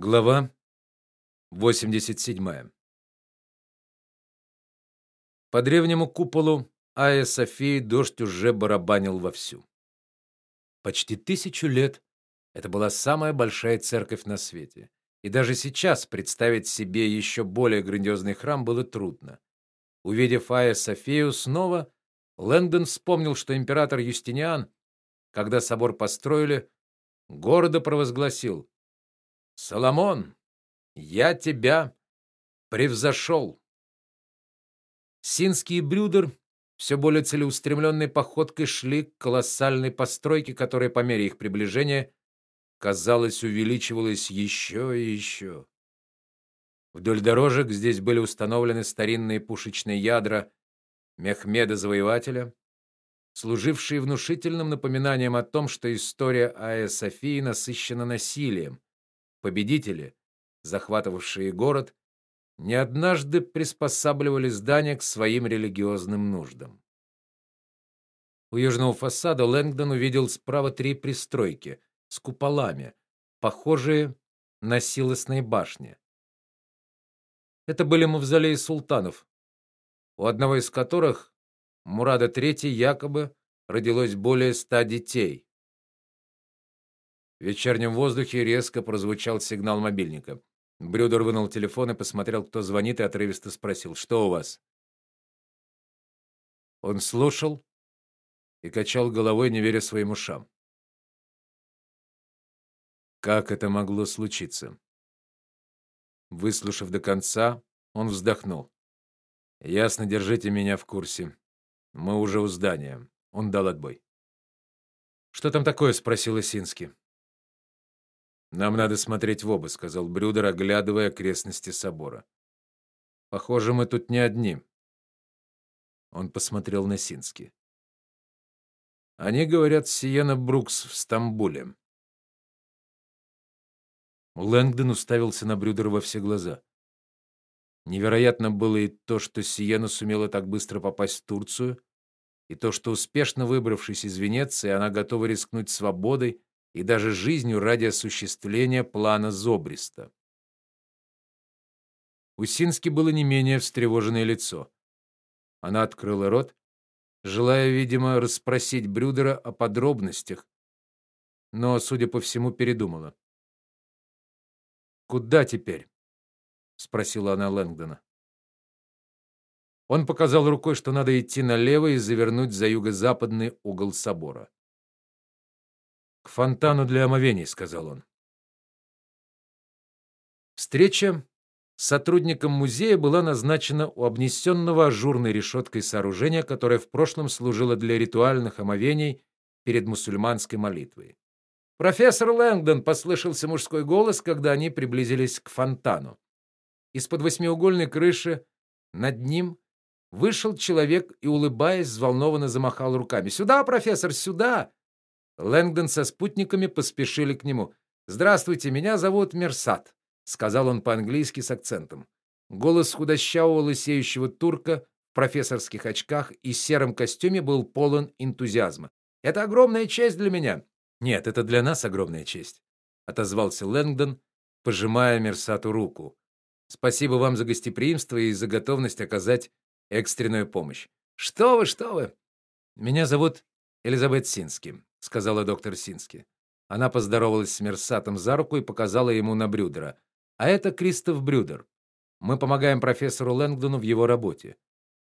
Глава 87. По древнему куполу Айя Софии дождь уже барабанил вовсю. Почти тысячу лет это была самая большая церковь на свете, и даже сейчас представить себе еще более грандиозный храм было трудно. Увидев Айя Софию снова, Лэндон вспомнил, что император Юстиниан, когда собор построили, гордо провозгласил: Соломон, я тебя превзошел. Синский и Брюдер все более целеустремленной походкой шли к колоссальной постройке, которая по мере их приближения, казалось, увеличивалась еще и еще. Вдоль дорожек здесь были установлены старинные пушечные ядра Мехмеда Завоевателя, служившие внушительным напоминанием о том, что история Айя Софии насыщена насилием Победители, захватывавшие город, не однажды приспосабливали здания к своим религиозным нуждам. У южного фасада Лэнгдон увидел справа три пристройки с куполами, похожие на силосные башни. Это были мавзолеи султанов, у одного из которых Мурада III якобы родилось более ста детей. В вечернем воздухе резко прозвучал сигнал мобильника. Брюдер вынул телефон и посмотрел, кто звонит, и отрывисто спросил: "Что у вас?" Он слушал и качал головой, не веря своим ушам. Как это могло случиться? Выслушав до конца, он вздохнул. Ясно, держите меня в курсе. Мы уже у здания. Он дал отбой. Что там такое, спросил Исинский. Нам надо смотреть в оба, сказал Брюдер, оглядывая окрестности собора. Похоже, мы тут не одни. Он посмотрел на Сински. Они говорят, Сиена Брукс в Стамбуле. Лэнгдон уставился на Брюдера во все глаза. Невероятно было и то, что Сиена сумела так быстро попасть в Турцию, и то, что успешно выбравшись из Венеции, она готова рискнуть свободой и даже жизнью ради осуществления плана Зобриста. У Сински было не менее встревоженное лицо. Она открыла рот, желая, видимо, расспросить Брюдера о подробностях, но, судя по всему, передумала. Куда теперь? спросила она Лэнгдона. Он показал рукой, что надо идти налево и завернуть за юго-западный угол собора. Фонтану для омовений, сказал он. Встреча с сотрудником музея была назначена у обнесенного ажурной решеткой сооружения, которое в прошлом служило для ритуальных омовений перед мусульманской молитвой. Профессор Лэнгдон послышался мужской голос, когда они приблизились к фонтану. Из-под восьмиугольной крыши над ним вышел человек и улыбаясь взволнованно замахал руками. "Сюда, профессор, сюда!" Лэнгдон со спутниками поспешили к нему. "Здравствуйте, меня зовут Мерсат", сказал он по-английски с акцентом. Голос худощавого лысеющего турка в профессорских очках и сером костюме был полон энтузиазма. "Это огромная честь для меня". "Нет, это для нас огромная честь", отозвался Лэнгдон, пожимая Мерсату руку. "Спасибо вам за гостеприимство и за готовность оказать экстренную помощь". "Что вы, что вы? Меня зовут Элизабет Сински сказала доктор Сински. Она поздоровалась с Мерсатом за руку и показала ему на Брюдера. А это Кристоф Брюдер. Мы помогаем профессору Лэнгдону в его работе.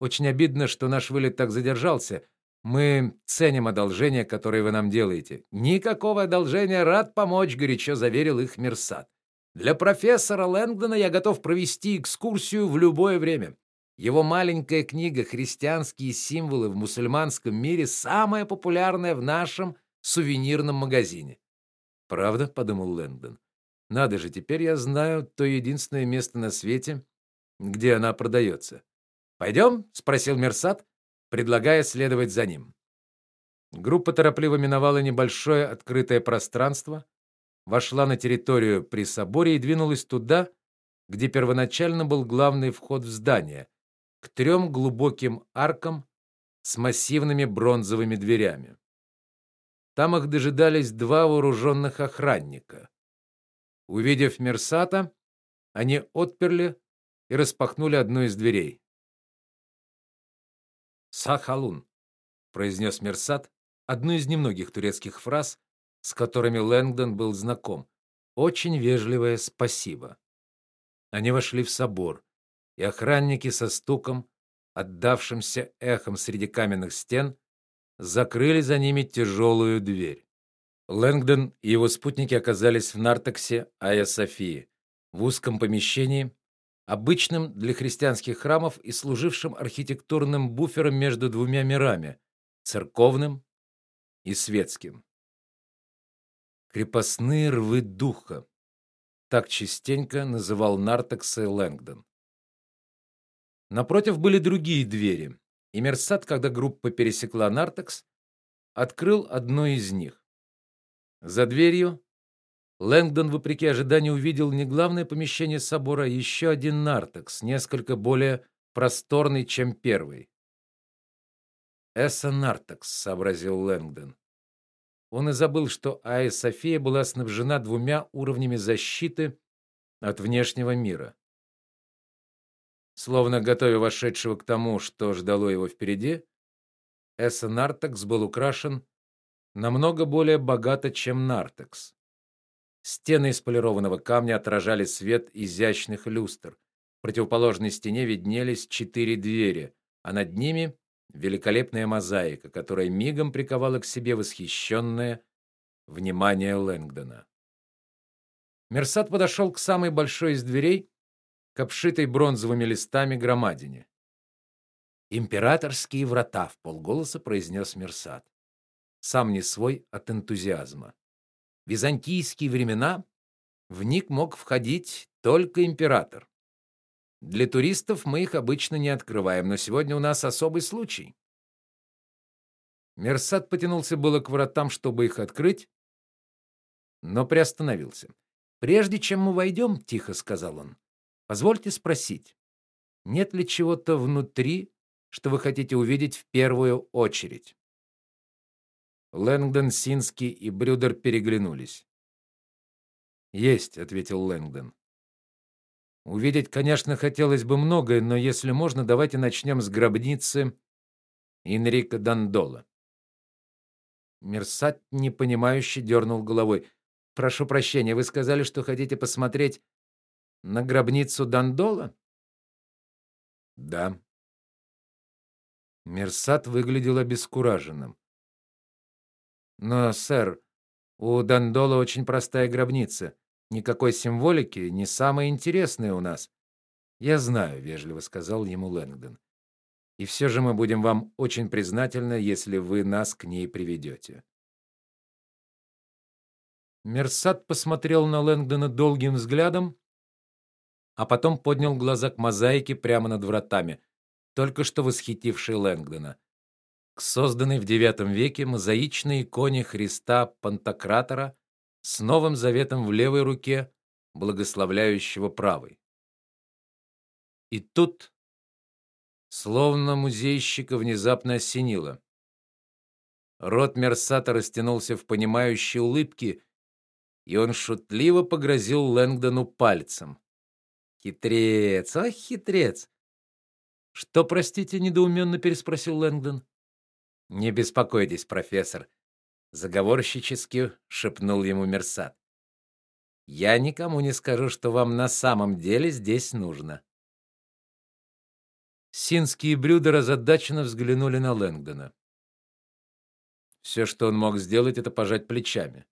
Очень обидно, что наш вылет так задержался. Мы ценим одолжение, которое вы нам делаете. Никакого одолжения, рад помочь, горячо заверил их Мерсат. Для профессора Лэнгдона я готов провести экскурсию в любое время. Его маленькая книга Христианские символы в мусульманском мире самая популярная в нашем сувенирном магазине. Правда, подумал Лэндон. Надо же, теперь я знаю то единственное место на свете, где она продается. «Пойдем?» — спросил Мерсат, предлагая следовать за ним. Группа торопливо миновала небольшое открытое пространство, вошла на территорию при соборе и двинулась туда, где первоначально был главный вход в здание, к трем глубоким аркам с массивными бронзовыми дверями. Там их дожидались два вооруженных охранника. Увидев Мерсата, они отперли и распахнули одну из дверей. Сахалун, произнес Мерсат, одну из немногих турецких фраз, с которыми Лэнгдон был знаком. Очень вежливое спасибо. Они вошли в собор, и охранники со стуком, отдавшимся эхом среди каменных стен, закрыли за ними тяжелую дверь. Лэнгдон и его спутники оказались в Нартексе Айя Софии, в узком помещении, обычным для христианских храмов и служившим архитектурным буфером между двумя мирами церковным и светским. Крепостные рвы духа. Так частенько называл Нартекс и Лэнгдон. Напротив были другие двери, и Мерсат, когда группа пересекла Нартекс, открыл одну из них. За дверью Лэнгдон, вопреки ожиданию, увидел не главное помещение собора, а еще один нартекс, несколько более просторный, чем первый. Эсса нартекс, сообразил Лэнгдон. Он и забыл, что Айя София была снабжена двумя уровнями защиты от внешнего мира. Словно готовя вошедшего к тому, что ждало его впереди, Эсса Нартекс был украшен намного более богато, чем Нартекс. Стены из полированного камня отражали свет изящных люстр. В противоположной стене виднелись четыре двери, а над ними великолепная мозаика, которая мигом приковала к себе восхищенное внимание Лэнгдона. Мерсат подошел к самой большой из дверей, к обшитой бронзовыми листами громадине. Императорские врата, в полголоса произнес Мерсат. Сам не свой от энтузиазма византийские времена в них мог входить только император. Для туристов мы их обычно не открываем, но сегодня у нас особый случай. Мерсат потянулся было к вратам, чтобы их открыть, но приостановился. Прежде чем мы войдем, тихо сказал он. Позвольте спросить, нет ли чего-то внутри, что вы хотите увидеть в первую очередь? Лэнгдон, Синский и Брюдер переглянулись. "Есть", ответил Лэнгдон. "Увидеть, конечно, хотелось бы многое, но если можно, давайте начнем с гробницы Энрико Дандола". Мерсат непонимающе дернул головой. "Прошу прощения, вы сказали, что хотите посмотреть на гробницу Дандола?" "Да". Мерсат выглядел обескураженным. Но, сэр, у Дандола очень простая гробница. Никакой символики, не самая интересная у нас. Я знаю, вежливо сказал ему Лэнгдон. И все же мы будем вам очень признательны, если вы нас к ней приведете». Мерсат посмотрел на Лэнгдона долгим взглядом, а потом поднял глаза к мозаике прямо над вратами, только что восхитившей Лэнгдона к созданной в IX веке мозаичной иконе Христа Пантократора с Новым Заветом в левой руке, благословляющего правой. И тут, словно музейщика внезапно осенило. Рот Мерсата растянулся в понимающей улыбке, и он шутливо погрозил Лэнгдону пальцем. Хитрец, ах, хитрец. Что, простите, недоуменно переспросил Лэнгдон. Не беспокойтесь, профессор, заговорщически шепнул ему Мерсат. Я никому не скажу, что вам на самом деле здесь нужно. Синские и Брюдер взглянули на Лэнгдона. Все, что он мог сделать, это пожать плечами.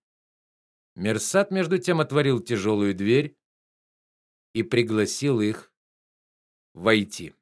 Мерсат между тем отворил тяжелую дверь и пригласил их войти.